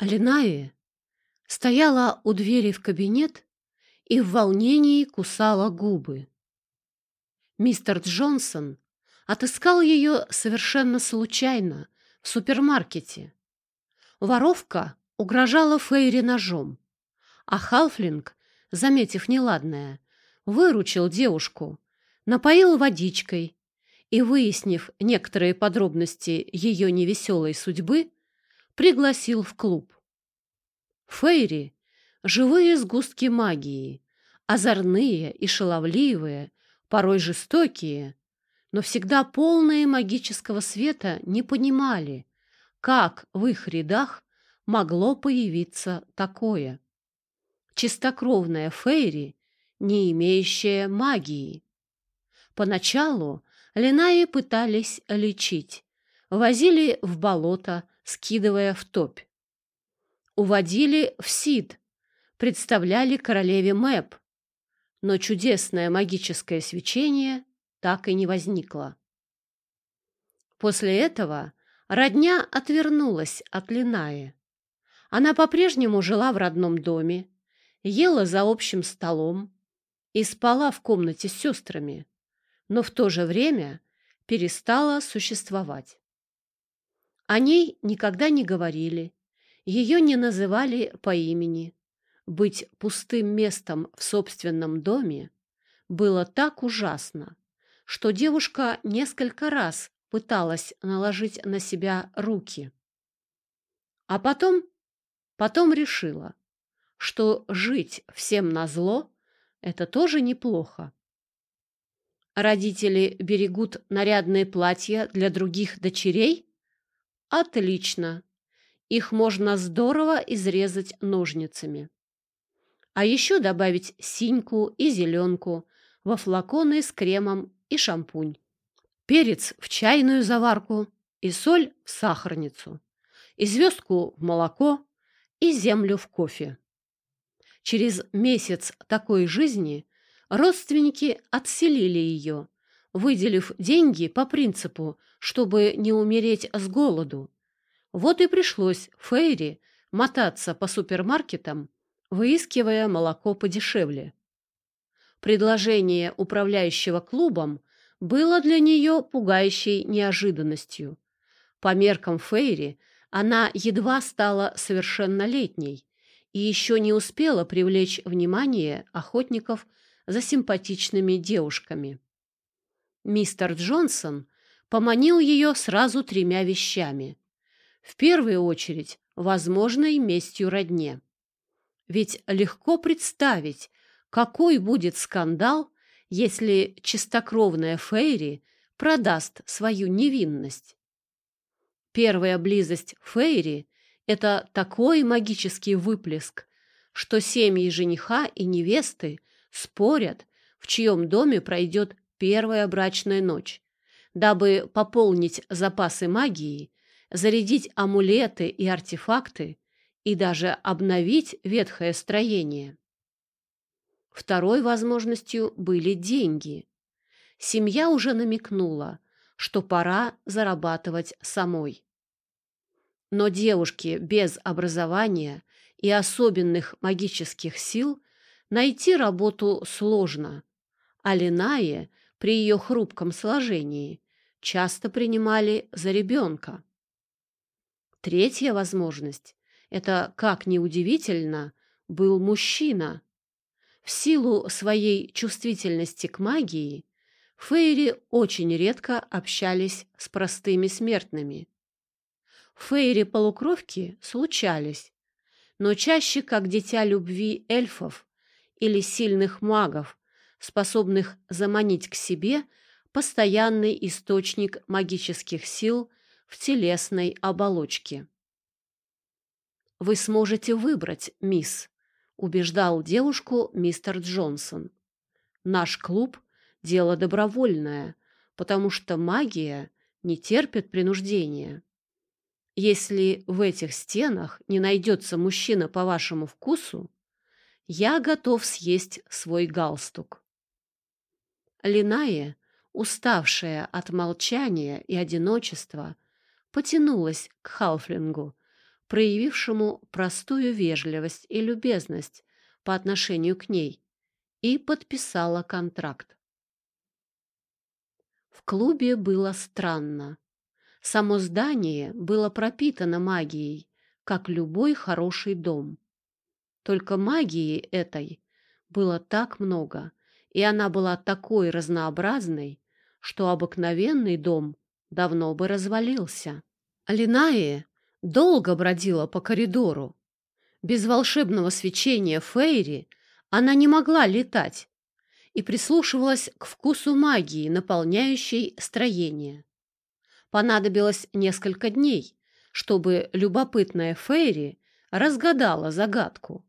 Линаи стояла у двери в кабинет и в волнении кусала губы. Мистер Джонсон отыскал ее совершенно случайно в супермаркете. Воровка угрожала Фейри ножом, а Халфлинг, заметив неладное, выручил девушку, напоил водичкой и, выяснив некоторые подробности ее невеселой судьбы, пригласил в клуб. Фейри — живые сгустки магии, озорные и шаловливые, порой жестокие, но всегда полные магического света не понимали, как в их рядах могло появиться такое. Чистокровная Фейри, не имеющая магии. Поначалу Ленаи пытались лечить, возили в болото, скидывая в топь. Уводили в Сид, представляли королеве Мэп, но чудесное магическое свечение так и не возникло. После этого родня отвернулась от Линаи. Она по-прежнему жила в родном доме, ела за общим столом и спала в комнате с сестрами, но в то же время перестала существовать. О ней никогда не говорили, ее не называли по имени. Быть пустым местом в собственном доме было так ужасно, что девушка несколько раз пыталась наложить на себя руки. А потом, потом решила, что жить всем назло – это тоже неплохо. Родители берегут нарядные платья для других дочерей – Отлично. Их можно здорово изрезать ножницами. А еще добавить синьку и зеленку во флаконы с кремом и шампунь. Перец в чайную заварку и соль в сахарницу. И звездку в молоко и землю в кофе. Через месяц такой жизни родственники отселили ее, выделив деньги по принципу, чтобы не умереть с голоду. Вот и пришлось Фейри мотаться по супермаркетам, выискивая молоко подешевле. Предложение управляющего клубом было для нее пугающей неожиданностью. По меркам Фейри она едва стала совершеннолетней и еще не успела привлечь внимание охотников за симпатичными девушками. Мистер Джонсон поманил ее сразу тремя вещами. В первую очередь, возможной местью родне. Ведь легко представить, какой будет скандал, если чистокровная Фейри продаст свою невинность. Первая близость Фейри – это такой магический выплеск, что семьи жениха и невесты спорят, в чьем доме пройдет первая брачная ночь, дабы пополнить запасы магии, зарядить амулеты и артефакты и даже обновить ветхое строение. Второй возможностью были деньги. Семья уже намекнула, что пора зарабатывать самой. Но девушке без образования и особенных магических сил найти работу сложно, а Линае при ее хрупком сложении часто принимали за ребенка. Третья возможность – это, как ни удивительно, был мужчина. В силу своей чувствительности к магии Фейри очень редко общались с простыми смертными. Фейри-полукровки случались, но чаще как дитя любви эльфов или сильных магов, способных заманить к себе постоянный источник магических сил в телесной оболочке. «Вы сможете выбрать, мисс», — убеждал девушку мистер Джонсон. «Наш клуб — дело добровольное, потому что магия не терпит принуждения. Если в этих стенах не найдется мужчина по вашему вкусу, я готов съесть свой галстук. Линая, уставшая от молчания и одиночества, потянулась к Халфлингу, проявившему простую вежливость и любезность по отношению к ней, и подписала контракт. В клубе было странно. Само здание было пропитано магией, как любой хороший дом. Только магии этой было так много, и она была такой разнообразной, что обыкновенный дом давно бы развалился. Линаи долго бродила по коридору. Без волшебного свечения Фейри она не могла летать и прислушивалась к вкусу магии, наполняющей строение. Понадобилось несколько дней, чтобы любопытная Фейри разгадала загадку.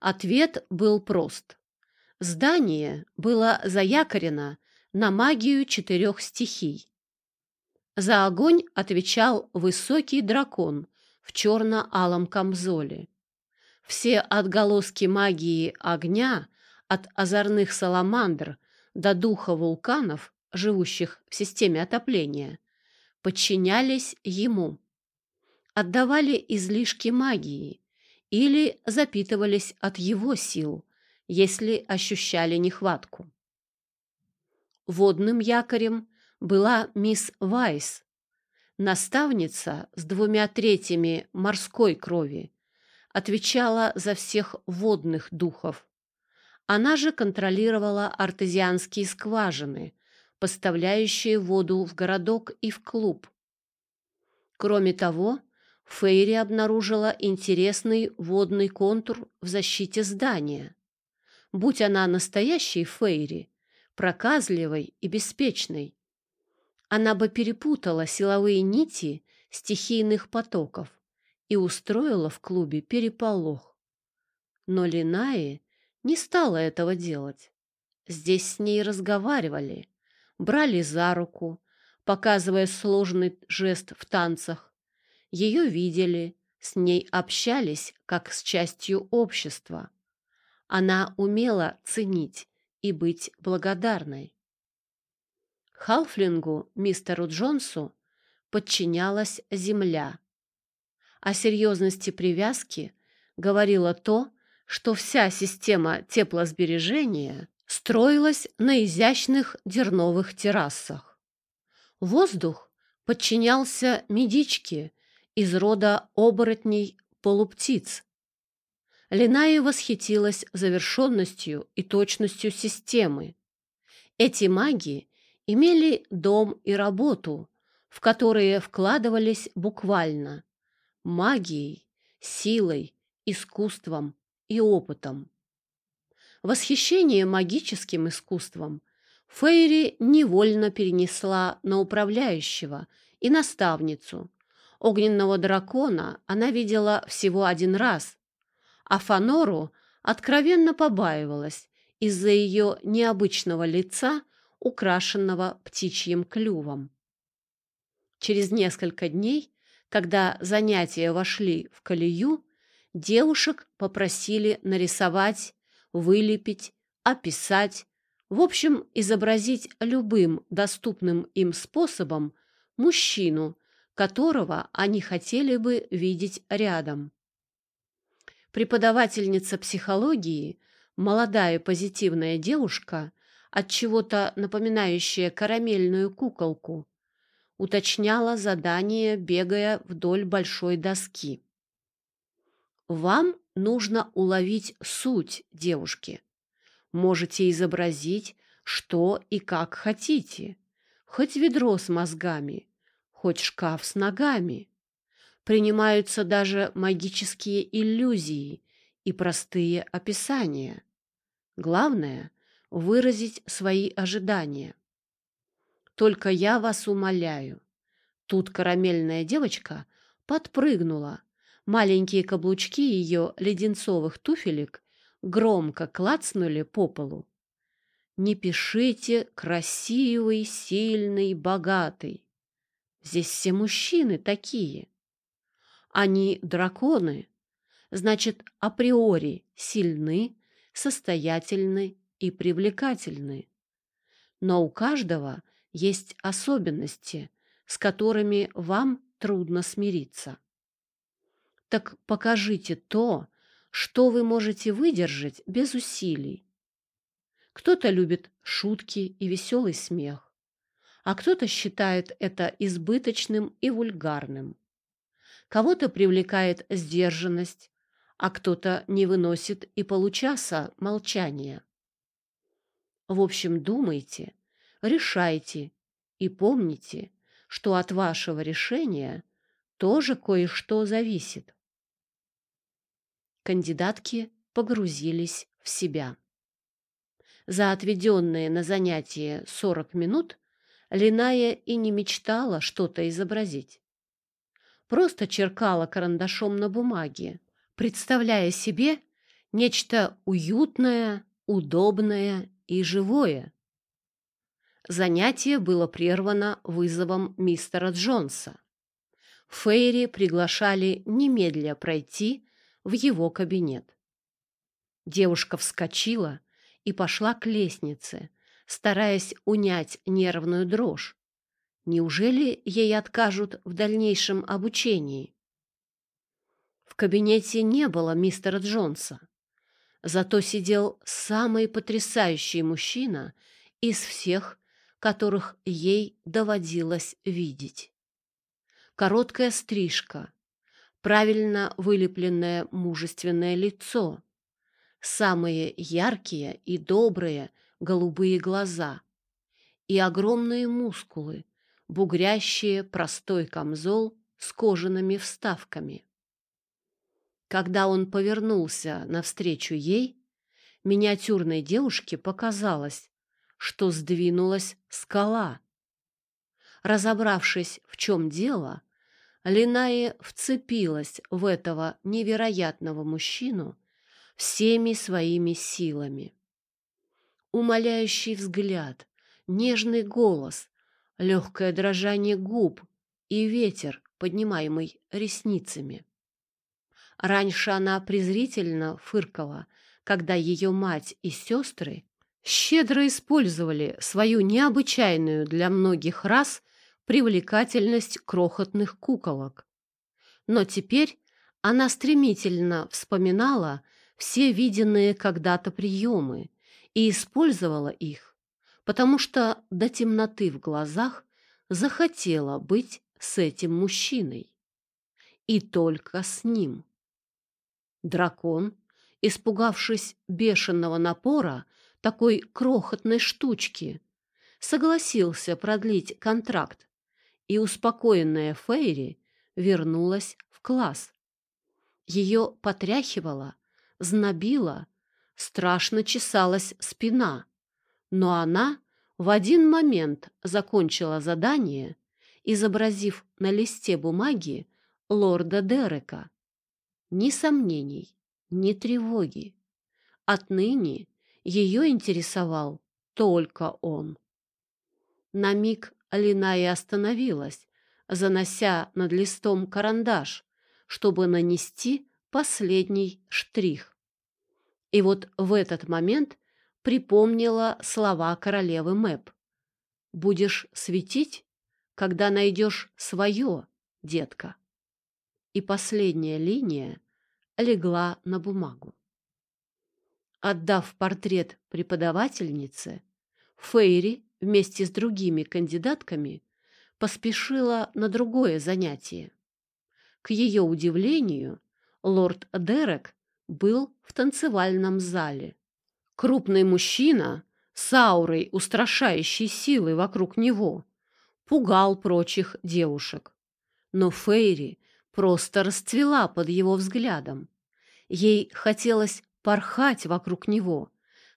Ответ был прост. Здание было заякорено на магию четырех стихий. За огонь отвечал высокий дракон в черно-алом камзоле. Все отголоски магии огня, от озорных саламандр до духа вулканов, живущих в системе отопления, подчинялись ему, отдавали излишки магии или запитывались от его сил, если ощущали нехватку. Водным якорем была мисс Вайс, наставница с двумя третьими морской крови, отвечала за всех водных духов. Она же контролировала артезианские скважины, поставляющие воду в городок и в клуб. Кроме того, Фейри обнаружила интересный водный контур в защите здания. Будь она настоящей Фейри, проказливой и беспечной, она бы перепутала силовые нити стихийных потоков и устроила в клубе переполох. Но Линаи не стала этого делать. Здесь с ней разговаривали, брали за руку, показывая сложный жест в танцах. Ее видели, с ней общались, как с частью общества. Она умела ценить и быть благодарной. Халфлингу, мистеру Джонсу, подчинялась земля. О серьезности привязки говорило то, что вся система теплосбережения строилась на изящных дерновых террасах. Воздух подчинялся медичке из рода оборотней-полуптиц. Линаи восхитилась завершенностью и точностью системы. Эти маги имели дом и работу, в которые вкладывались буквально магией, силой, искусством и опытом. Восхищение магическим искусством Фейри невольно перенесла на управляющего и наставницу. Огненного дракона она видела всего один раз, а Фанору откровенно побаивалась из-за ее необычного лица, украшенного птичьим клювом. Через несколько дней, когда занятия вошли в колею, девушек попросили нарисовать, вылепить, описать, в общем, изобразить любым доступным им способом мужчину, которого они хотели бы видеть рядом. Преподавательница психологии, молодая позитивная девушка, от чего-то напоминающая карамельную куколку, уточняла задание, бегая вдоль большой доски. Вам нужно уловить суть девушки. Можете изобразить, что и как хотите. Хоть ведро с мозгами, хоть шкаф с ногами. Принимаются даже магические иллюзии и простые описания. Главное — выразить свои ожидания. Только я вас умоляю. Тут карамельная девочка подпрыгнула, Маленькие каблучки ее леденцовых туфелек громко клацнули по полу. Не пишите «красивый, сильный, богатый». Здесь все мужчины такие. Они драконы, значит, априори сильны, состоятельны и привлекательны. Но у каждого есть особенности, с которыми вам трудно смириться. Так покажите то, что вы можете выдержать без усилий. Кто-то любит шутки и веселый смех, а кто-то считает это избыточным и вульгарным. Кого-то привлекает сдержанность, а кто-то не выносит и получаса молчания. В общем, думайте, решайте и помните, что от вашего решения тоже кое-что зависит. Кандидатки погрузились в себя. За отведенные на занятие 40 минут Линая и не мечтала что-то изобразить. Просто черкала карандашом на бумаге, представляя себе нечто уютное, удобное и живое. Занятие было прервано вызовом мистера Джонса. Фейри приглашали немедля пройти в его кабинет. Девушка вскочила и пошла к лестнице, стараясь унять нервную дрожь. Неужели ей откажут в дальнейшем обучении? В кабинете не было мистера Джонса. Зато сидел самый потрясающий мужчина из всех, которых ей доводилось видеть. Короткая стрижка, правильно вылепленное мужественное лицо, самые яркие и добрые голубые глаза и огромные мускулы, бугрящие простой камзол с кожаными вставками. Когда он повернулся навстречу ей, миниатюрной девушке показалось, что сдвинулась скала. Разобравшись, в чем дело, Линаи вцепилась в этого невероятного мужчину всеми своими силами. Умоляющий взгляд, нежный голос, легкое дрожание губ и ветер, поднимаемый ресницами. Раньше она презрительно фыркала, когда ее мать и сестры щедро использовали свою необычайную для многих рас привлекательность крохотных куколок. Но теперь она стремительно вспоминала все виденные когда-то приемы и использовала их, потому что до темноты в глазах захотела быть с этим мужчиной. И только с ним. Дракон, испугавшись бешеного напора такой крохотной штучки, согласился продлить контракт и успокоенная Фейри вернулась в класс. Ее потряхивало, знобило, страшно чесалась спина, но она в один момент закончила задание, изобразив на листе бумаги лорда Дерека. Ни сомнений, ни тревоги. Отныне ее интересовал только он. На миг Линая остановилась, занося над листом карандаш, чтобы нанести последний штрих. И вот в этот момент припомнила слова королевы Мэп. «Будешь светить, когда найдешь свое, детка». И последняя линия легла на бумагу. Отдав портрет преподавательнице, Фейри вместе с другими кандидатками поспешила на другое занятие. К ее удивлению, лорд Дерек был в танцевальном зале. Крупный мужчина с аурой устрашающей силы вокруг него пугал прочих девушек. Но Фейри просто расцвела под его взглядом. Ей хотелось порхать вокруг него,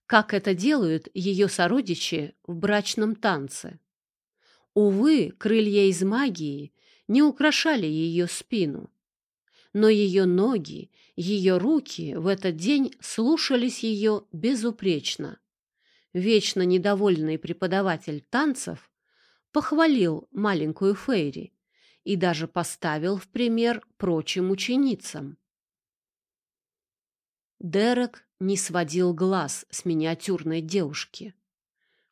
как это делают ее сородичи в брачном танце. Увы, крылья из магии не украшали ее спину, но ее ноги, ее руки в этот день слушались ее безупречно. Вечно недовольный преподаватель танцев похвалил маленькую Фейри и даже поставил в пример прочим ученицам. Дерек не сводил глаз с миниатюрной девушки.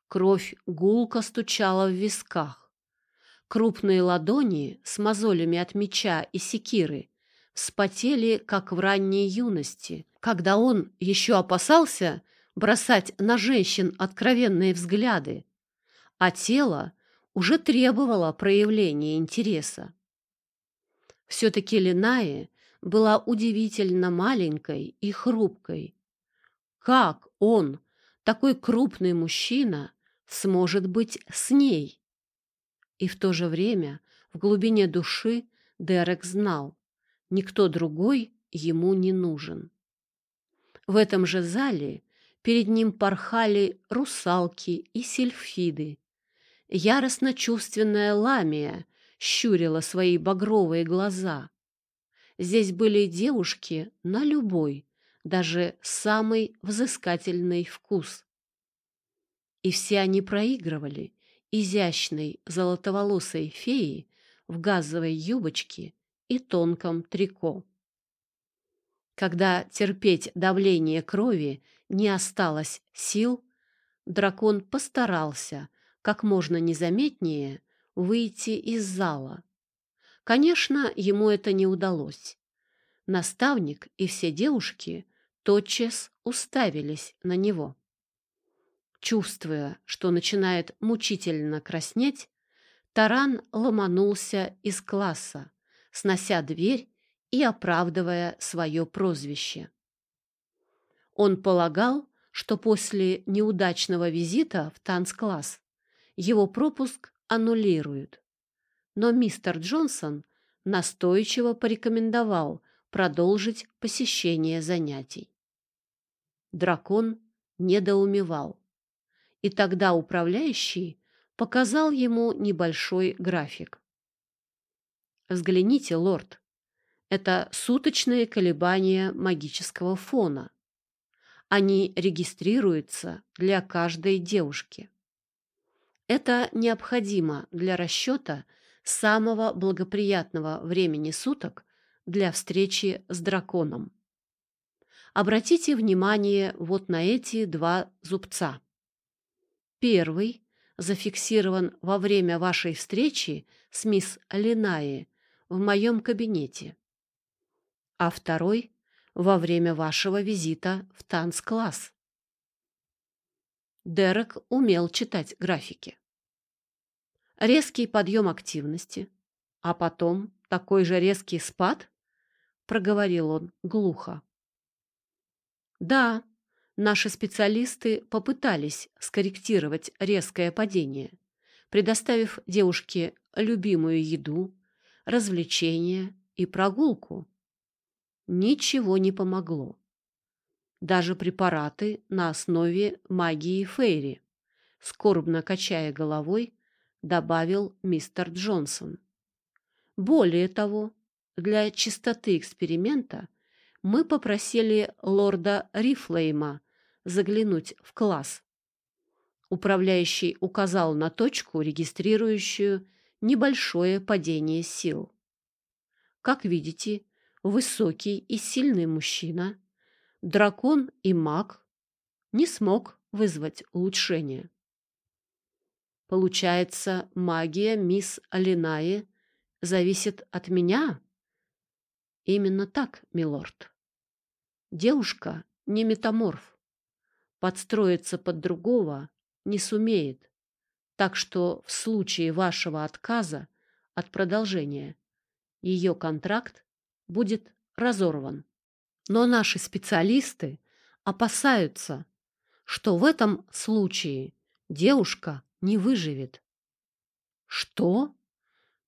Кровь гулко стучала в висках. Крупные ладони с мозолями от меча и секиры вспотели, как в ранней юности, когда он еще опасался бросать на женщин откровенные взгляды, а тело уже требовало проявления интереса. Все-таки Линае была удивительно маленькой и хрупкой. Как он, такой крупный мужчина, сможет быть с ней? И в то же время в глубине души Дерек знал, никто другой ему не нужен. В этом же зале перед ним порхали русалки и сельфиды. Яростно чувственная ламия щурила свои багровые глаза. Здесь были девушки на любой, даже самый взыскательный вкус. И все они проигрывали изящной золотоволосой феи в газовой юбочке и тонком трико. Когда терпеть давление крови не осталось сил, дракон постарался как можно незаметнее выйти из зала. Конечно, ему это не удалось. Наставник и все девушки тотчас уставились на него. Чувствуя, что начинает мучительно краснеть, Таран ломанулся из класса, снося дверь и оправдывая свое прозвище. Он полагал, что после неудачного визита в танцкласс его пропуск аннулируют. Но мистер Джонсон настойчиво порекомендовал продолжить посещение занятий. Дракон недоумевал. И тогда управляющий показал ему небольшой график. Взгляните, лорд. Это суточные колебания магического фона. Они регистрируются для каждой девушки. Это необходимо для расчета самого благоприятного времени суток для встречи с драконом. Обратите внимание вот на эти два зубца. Первый зафиксирован во время вашей встречи с мисс Линаи в моем кабинете, а второй — во время вашего визита в танцкласс. Дерек умел читать графики. Резкий подъем активности, а потом такой же резкий спад, проговорил он глухо. Да, наши специалисты попытались скорректировать резкое падение, предоставив девушке любимую еду, развлечения и прогулку. Ничего не помогло. Даже препараты на основе магии Фейри, скорбно качая головой, добавил мистер Джонсон. Более того, для чистоты эксперимента мы попросили лорда Рифлейма заглянуть в класс. Управляющий указал на точку, регистрирующую небольшое падение сил. Как видите, высокий и сильный мужчина, дракон и маг не смог вызвать улучшение. Получается, магия мисс Алинаи зависит от меня? Именно так, милорд. Девушка не метаморф. Подстроиться под другого не сумеет. Так что в случае вашего отказа от продолжения ее контракт будет разорван. Но наши специалисты опасаются, что в этом случае девушка не выживет. Что?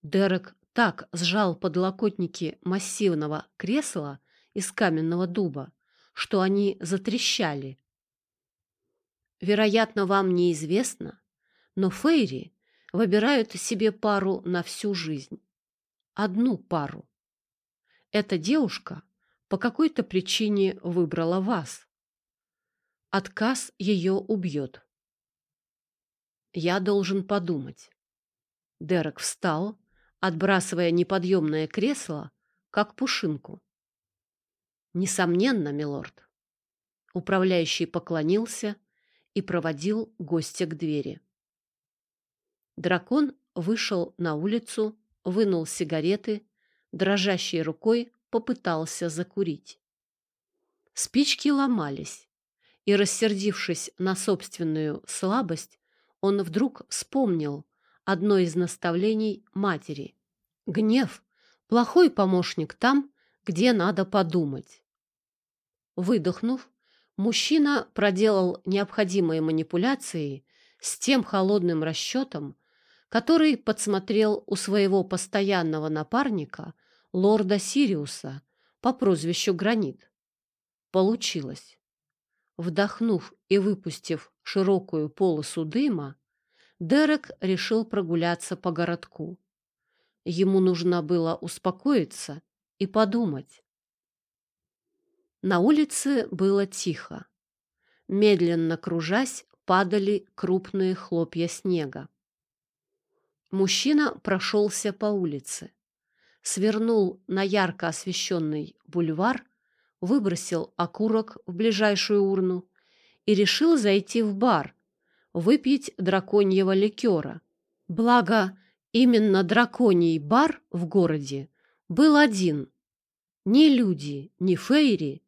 Дерек так сжал подлокотники массивного кресла из каменного дуба, что они затрещали. Вероятно, вам неизвестно, но Фейри выбирают себе пару на всю жизнь. Одну пару. Эта девушка по какой-то причине выбрала вас. Отказ ее убьет. Я должен подумать. Дерек встал, отбрасывая неподъемное кресло, как пушинку. Несомненно, милорд. Управляющий поклонился и проводил гостя к двери. Дракон вышел на улицу, вынул сигареты, дрожащей рукой попытался закурить. Спички ломались, и, рассердившись на собственную слабость, он вдруг вспомнил одно из наставлений матери. Гнев – плохой помощник там, где надо подумать. Выдохнув, мужчина проделал необходимые манипуляции с тем холодным расчетом, который подсмотрел у своего постоянного напарника, лорда Сириуса, по прозвищу Гранит. Получилось. Вдохнув и выпустив широкую полосу дыма, Дерек решил прогуляться по городку. Ему нужно было успокоиться и подумать. На улице было тихо. Медленно кружась, падали крупные хлопья снега. Мужчина прошелся по улице, свернул на ярко освещенный бульвар, выбросил окурок в ближайшую урну и решил зайти в бар, выпить драконьего ликера. Благо, именно драконий бар в городе был один. Ни люди, ни фейри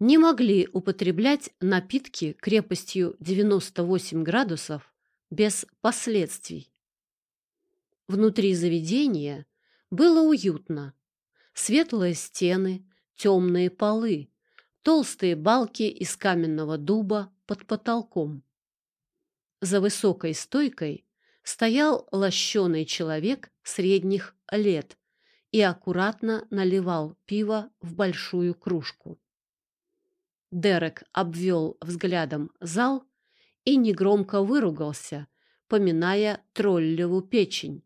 не могли употреблять напитки крепостью 98 градусов без последствий. Внутри заведения было уютно. Светлые стены, темные полы, толстые балки из каменного дуба под потолком. За высокой стойкой стоял лощеный человек средних лет и аккуратно наливал пиво в большую кружку. Дерек обвел взглядом зал и негромко выругался, поминая троллеву печень.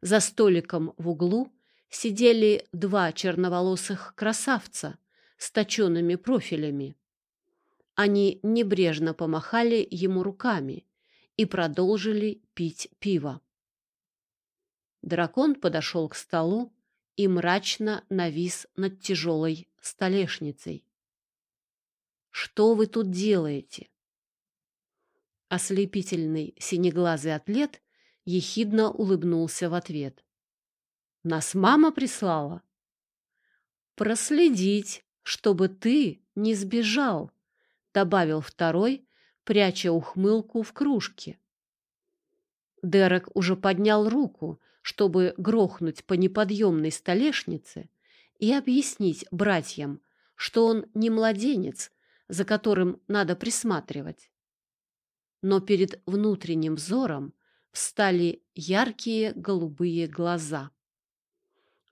За столиком в углу сидели два черноволосых красавца с точенными профилями. Они небрежно помахали ему руками и продолжили пить пиво. Дракон подошел к столу и мрачно навис над тяжелой столешницей. «Что вы тут делаете?» Ослепительный синеглазый атлет ехидно улыбнулся в ответ. «Нас мама прислала?» «Проследить, чтобы ты не сбежал», добавил второй, пряча ухмылку в кружке. Дерек уже поднял руку, чтобы грохнуть по неподъемной столешнице и объяснить братьям, что он не младенец, за которым надо присматривать. Но перед внутренним взором встали яркие голубые глаза.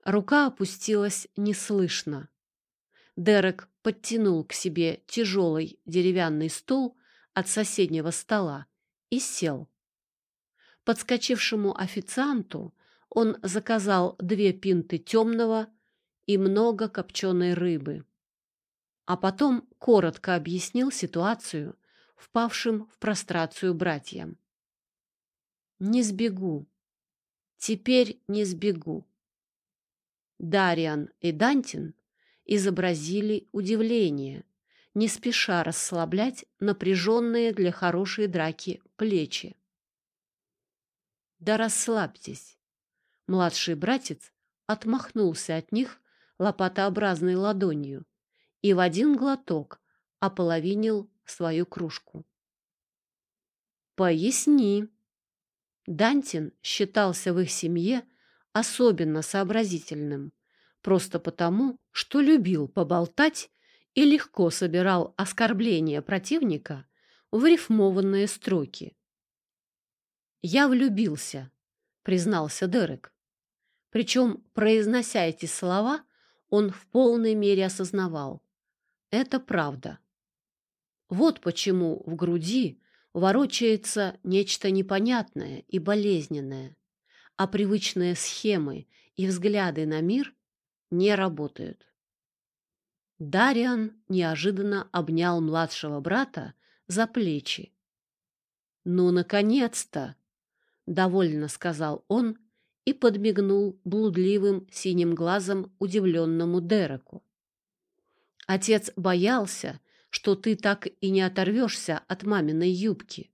Рука опустилась неслышно. Дерек подтянул к себе тяжелый деревянный стул от соседнего стола и сел. Подскочившему официанту он заказал две пинты темного и много копченой рыбы. А потом коротко объяснил ситуацию впавшим в прострацию братьям. «Не сбегу. Теперь не сбегу». Дариан и Дантин изобразили удивление, не спеша расслаблять напряженные для хорошей драки плечи. «Да расслабьтесь!» Младший братец отмахнулся от них лопатообразной ладонью и в один глоток ополовинил свою кружку. «Поясни!» Дантин считался в их семье особенно сообразительным просто потому, что любил поболтать и легко собирал оскорбления противника в рифмованные строки. «Я влюбился», — признался Дерек. Причем, произнося эти слова, он в полной мере осознавал. Это правда. Вот почему в груди ворочается нечто непонятное и болезненное, а привычные схемы и взгляды на мир не работают. Дариан неожиданно обнял младшего брата за плечи. «Ну, наконец-то!» — довольно сказал он и подмигнул блудливым синим глазом удивленному Дереку. «Отец боялся, что ты так и не оторвешься от маминой юбки.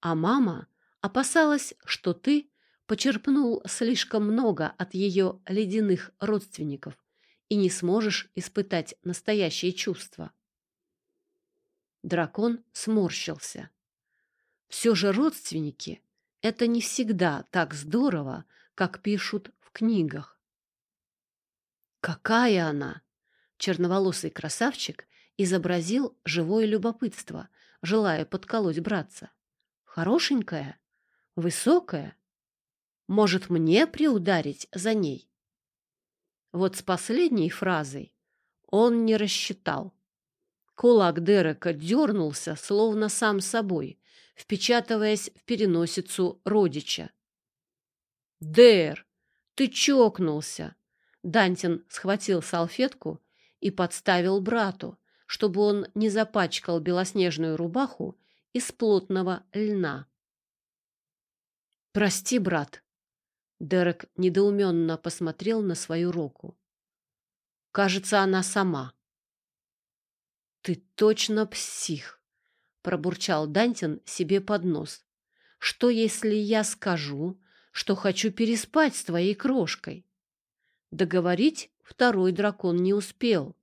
А мама опасалась, что ты почерпнул слишком много от ее ледяных родственников и не сможешь испытать настоящие чувства. Дракон сморщился. Все же родственники — это не всегда так здорово, как пишут в книгах. Какая она! Черноволосый красавчик изобразил живое любопытство, желая подколоть братца. Хорошенькая? Высокая? Может, мне приударить за ней? Вот с последней фразой он не рассчитал. Кулак Дерека дернулся, словно сам собой, впечатываясь в переносицу родича. «Дэр, ты чокнулся!» Дантин схватил салфетку и подставил брату, чтобы он не запачкал белоснежную рубаху из плотного льна. «Прости, брат!» Дерек недоуменно посмотрел на свою руку. «Кажется, она сама». «Ты точно псих!» — пробурчал Дантин себе под нос. «Что, если я скажу, что хочу переспать с твоей крошкой?» Договорить второй дракон не успел.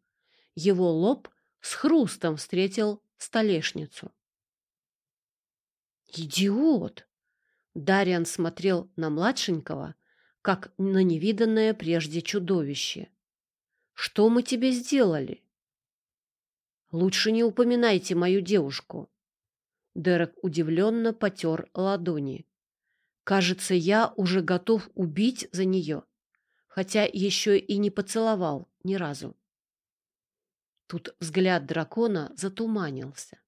Его лоб с хрустом встретил столешницу. «Идиот!» Дариан смотрел на младшенького, как на невиданное прежде чудовище. «Что мы тебе сделали?» «Лучше не упоминайте мою девушку». Дерек удивленно потер ладони. «Кажется, я уже готов убить за нее, хотя еще и не поцеловал ни разу». Тут взгляд дракона затуманился.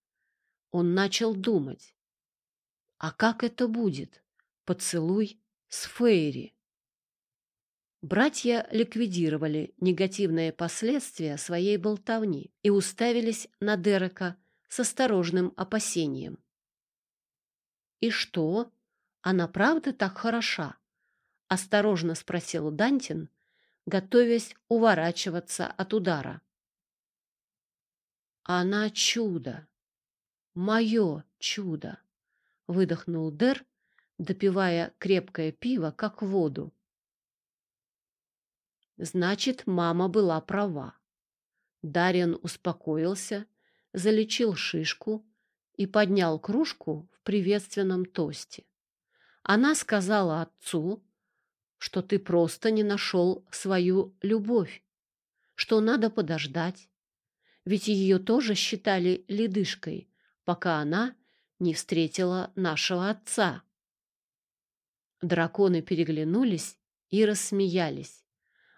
Он начал думать. А как это будет? Поцелуй с Фейри. Братья ликвидировали негативные последствия своей болтовни и уставились на Дерека с осторожным опасением. «И что? Она правда так хороша?» — осторожно спросил Дантин, готовясь уворачиваться от удара. «Она чудо! Мое чудо!» — выдохнул Дер, допивая крепкое пиво, как воду. Значит, мама была права. Дарьян успокоился, залечил шишку и поднял кружку в приветственном тосте. Она сказала отцу, что ты просто не нашел свою любовь, что надо подождать, ведь ее тоже считали ледышкой, пока она не встретила нашего отца. Драконы переглянулись и рассмеялись.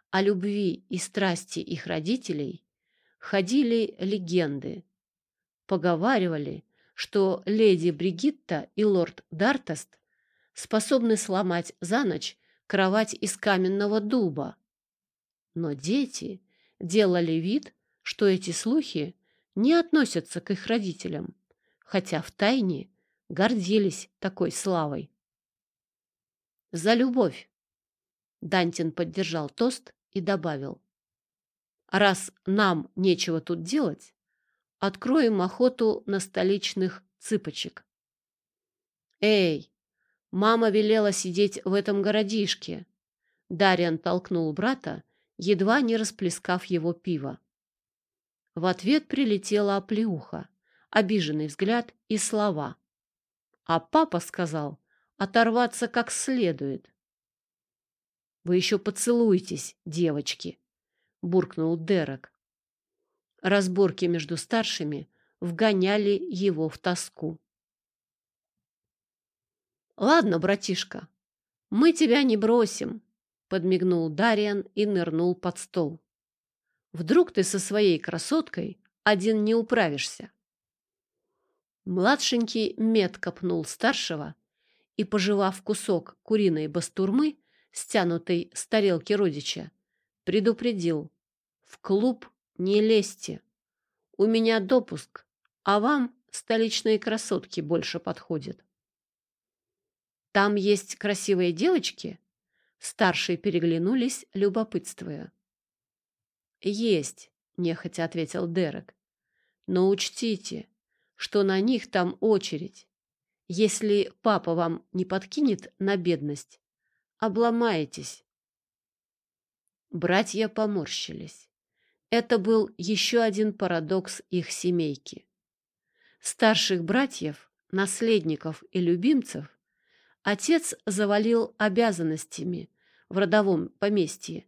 О любви и страсти их родителей ходили легенды. Поговаривали, что леди Бригитта и лорд Дартест способны сломать за ночь кровать из каменного дуба. Но дети делали вид, что эти слухи не относятся к их родителям хотя втайне гордились такой славой. «За любовь!» Дантин поддержал тост и добавил. «Раз нам нечего тут делать, откроем охоту на столичных цыпочек». «Эй, мама велела сидеть в этом городишке!» Дарьян толкнул брата, едва не расплескав его пиво. В ответ прилетела оплеуха обиженный взгляд и слова. А папа сказал оторваться как следует. «Вы еще поцелуетесь, девочки!» — буркнул Дерек. Разборки между старшими вгоняли его в тоску. «Ладно, братишка, мы тебя не бросим», — подмигнул Дариан и нырнул под стол. «Вдруг ты со своей красоткой один не управишься?» Младшенький метко пнул старшего и, пожевав кусок куриной бастурмы, стянутой с тарелки родича, предупредил. «В клуб не лезьте. У меня допуск, а вам столичные красотки больше подходят». «Там есть красивые девочки?» Старшие переглянулись, любопытствуя. «Есть», — нехотя ответил Дерек. «Но учтите, что на них там очередь. Если папа вам не подкинет на бедность, обломаетесь. Братья поморщились. Это был еще один парадокс их семейки. Старших братьев, наследников и любимцев отец завалил обязанностями в родовом поместье,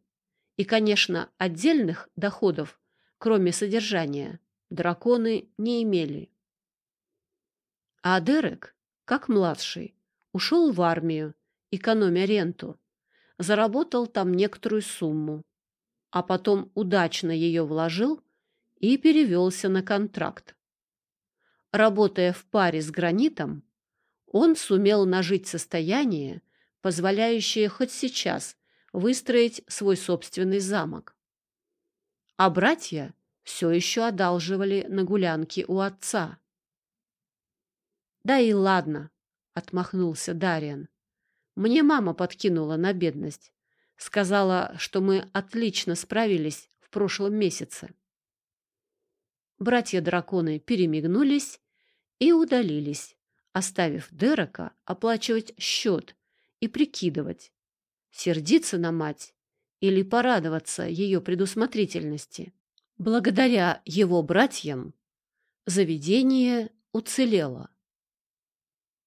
и, конечно, отдельных доходов, кроме содержания, драконы не имели. А Дерек, как младший, ушел в армию, экономя ренту, заработал там некоторую сумму, а потом удачно ее вложил и перевелся на контракт. Работая в паре с гранитом, он сумел нажить состояние, позволяющее хоть сейчас выстроить свой собственный замок. А братья все еще одалживали на гулянки у отца. «Да и ладно», — отмахнулся Дариан. «Мне мама подкинула на бедность. Сказала, что мы отлично справились в прошлом месяце». Братья-драконы перемигнулись и удалились, оставив Дерека оплачивать счет и прикидывать, сердиться на мать или порадоваться ее предусмотрительности. Благодаря его братьям заведение уцелело.